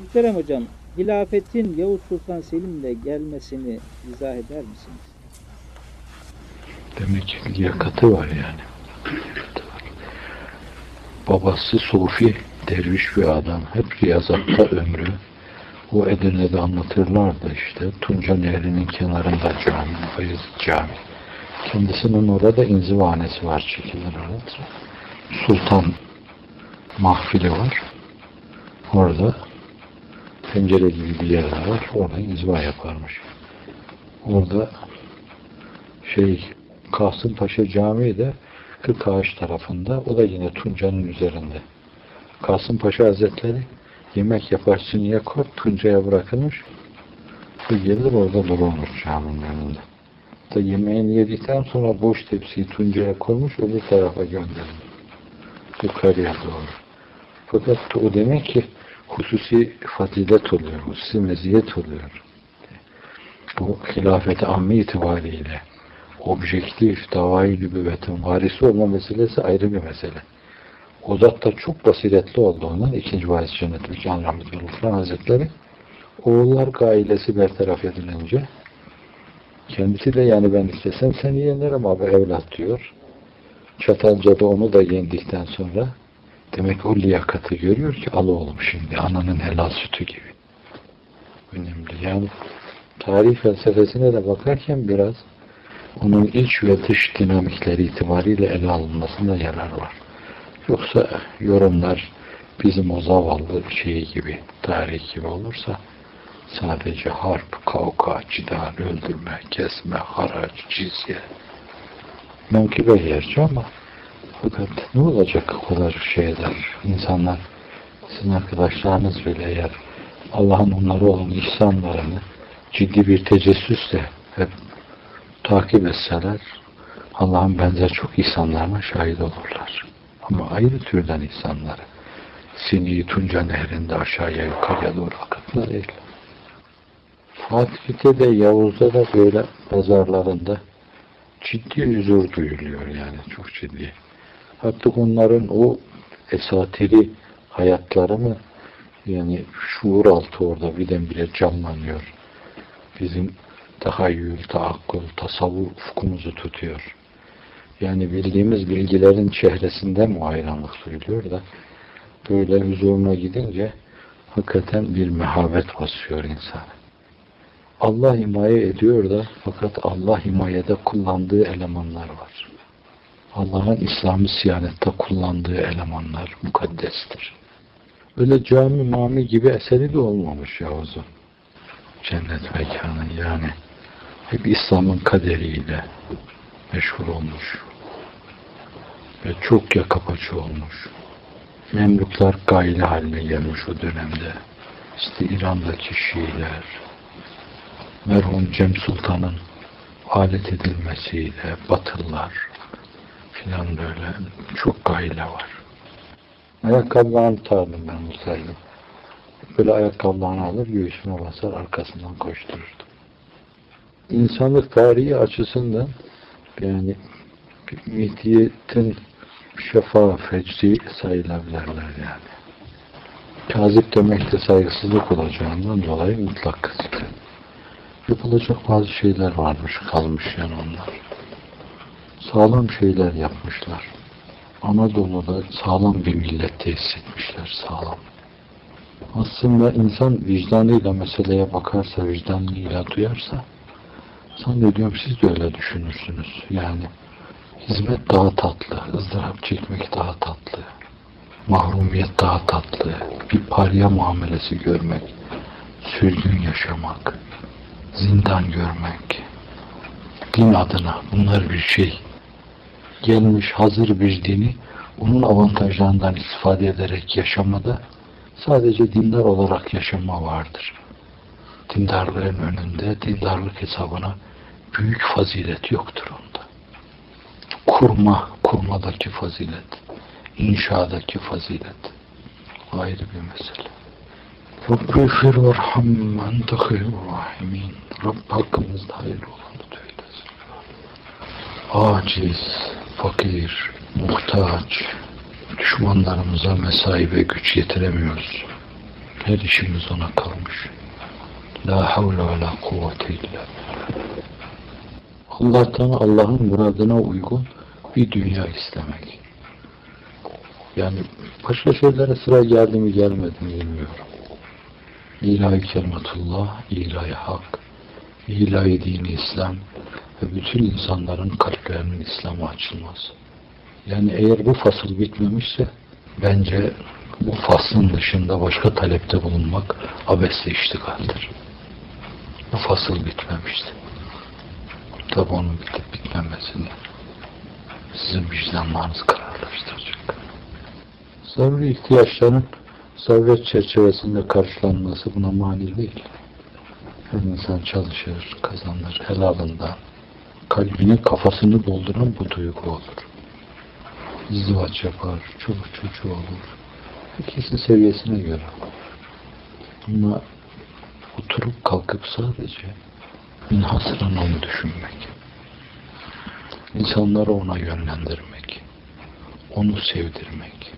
Muhterem hocam, hilafetin Yavuz Sultan Selim'le gelmesini izah eder misiniz? Demek ki liyakatı var yani. Babası Sufi, derviş bir adam. Hep riyazatta ömrü. O Edirne'de anlatırlardı işte. Tunca Nehri'nin kenarında cami, Bayezid Cami. Kendisinin orada inzivanesi var çekilir orada. Sultan mahfili var. Orada pencere gibi bir yerler var. Orada inziva yaparmış. Orada şey Kasımpaşa Camii de Kırkağaç tarafında. O da yine Tunca'nın üzerinde. Kasımpaşa Hazretleri yemek yapar siniye koy, Tunca'ya bırakılmış. Bu gelir orada durulmuş caminin önünde. Da yemeğini yedikten sonra boş tepsiyi Tunca'ya koymuş, öbür tarafa göndermiş. Yukarıya doğru. Fakat o demek ki hususi fazilet oluyor, hususi meziyet oluyor. Bu hilafet-i amme itibariyle objektif, davayı nübüvvetin varisi olma meselesi ayrı bir mesele. O zat da çok basiretli olduğundan ikinci varis cennet Mükân Rahmetül Ufran Hazretleri oğullar gailesi bertaraf edilince kendisi de yani ben istesem seni yenerim abi evlat diyor. Çatalca'da onu da yendikten sonra demek o liyakatı görüyor ki al oğlum şimdi ananın helal sütü gibi. Önemli. Yani tarih felsefesine de bakarken biraz onun iç ve dış dinamikleri itibariyle ele alınmasında yarar var. Yoksa yorumlar bizim o zavallı şeyi gibi, tarih gibi olursa sadece harp, kavga, cidal, öldürme, kesme, haraç, cizye menkıbe yerci ama fakat ne olacak o kadar şeyler insanlar sizin arkadaşlarınız bile eğer Allah'ın onlara olan ihsanlarını ciddi bir tecessüsle hep takip etseler Allah'ın benzer çok ihsanlarına şahit olurlar. Ama ayrı türden ihsanları. Sini Tunca nehrinde aşağıya yukarıya doğru akıtma değil. Fatih'te de Yavuz'da da böyle pazarlarında ciddi huzur duyuluyor yani çok ciddi. Hatta onların o esatiri hayatları mı yani şuur altı orada birdenbire canlanıyor. Bizim tahayyül, taakkul, tasavvur ufkumuzu tutuyor. Yani bildiğimiz bilgilerin çehresinde mi hayranlık duyuluyor da böyle huzuruna gidince hakikaten bir mehabet basıyor insan. Allah himaye ediyor da fakat Allah himayede kullandığı elemanlar var. Allah'ın İslam'ı siyanette kullandığı elemanlar mukaddestir. Öyle cami mami gibi eseri de olmamış Yavuz'un. Cennet mekanı yani hep İslam'ın kaderiyle meşhur olmuş ve çok yaka paça olmuş. Memluklar gayle haline gelmiş o dönemde. İşte İran'daki Şiiler, merhum Cem Sultan'ın alet edilmesiyle Batılılar filan böyle çok gayle var. Ayakkabılarını tutardım ben Musa'yla. Böyle ayakkabılarını alır, göğsüme basar, arkasından koştururdum. İnsanlık tarihi açısından yani Mihdiyetin şefa fecri sayılabilirler yani. Kazip demek de saygısızlık olacağından dolayı mutlak kazip. Yapılacak bazı şeyler varmış, kalmış yani onlar. Sağlam şeyler yapmışlar. Anadolu'da sağlam bir millet tesis etmişler, sağlam. Aslında insan vicdanıyla meseleye bakarsa, vicdanıyla duyarsa, zannediyorum siz de öyle düşünürsünüz. Yani hizmet daha tatlı, ızdırap çekmek daha tatlı, mahrumiyet daha tatlı, bir parya muamelesi görmek, sürgün yaşamak, zindan görmek, din adına bunlar bir şey. Gelmiş hazır bir dini, onun avantajlarından istifade ederek yaşamada sadece dindar olarak yaşama vardır. Dindarlığın önünde, dindarlık hesabına büyük fazilet yoktur onda. Kurma, kurmadaki fazilet, inşadaki fazilet ayrı bir mesele. Rabbi fir verham ente hayrul rahimin. Rabb hakkımızda hayırlı olanı. Aciz, fakir, muhtaç, düşmanlarımıza mesai ve güç yetiremiyoruz. Her işimiz ona kalmış. La havle ve la kuvvete illa. Allah'tan Allah'ın muradına uygun bir dünya istemek. Yani başka şeylere sıra geldi mi gelmedi mi bilmiyorum. İlahi kelimetullah, ilahi hak, ilahi dini İslam ve bütün insanların kalplerinin İslam'a açılması. Yani eğer bu fasıl bitmemişse bence bu faslın dışında başka talepte bulunmak abesle iştigaldir. Bu fasıl bitmemişti. Tabi onun bitip bitmemesini sizin vicdanlarınız kararlaştıracak. Zaruri ihtiyaçların zaruret çerçevesinde karşılanması buna mani değil. Her insan çalışır, kazanır, helalından. Kalbini, kafasını dolduran bu duygu olur. İzdivaç yapar, çoluk çocuğu olur. Herkesin seviyesine göre. Ama oturup kalkıp sadece minhasıran onu düşünmek. İnsanları ona yönlendirmek. Onu sevdirmek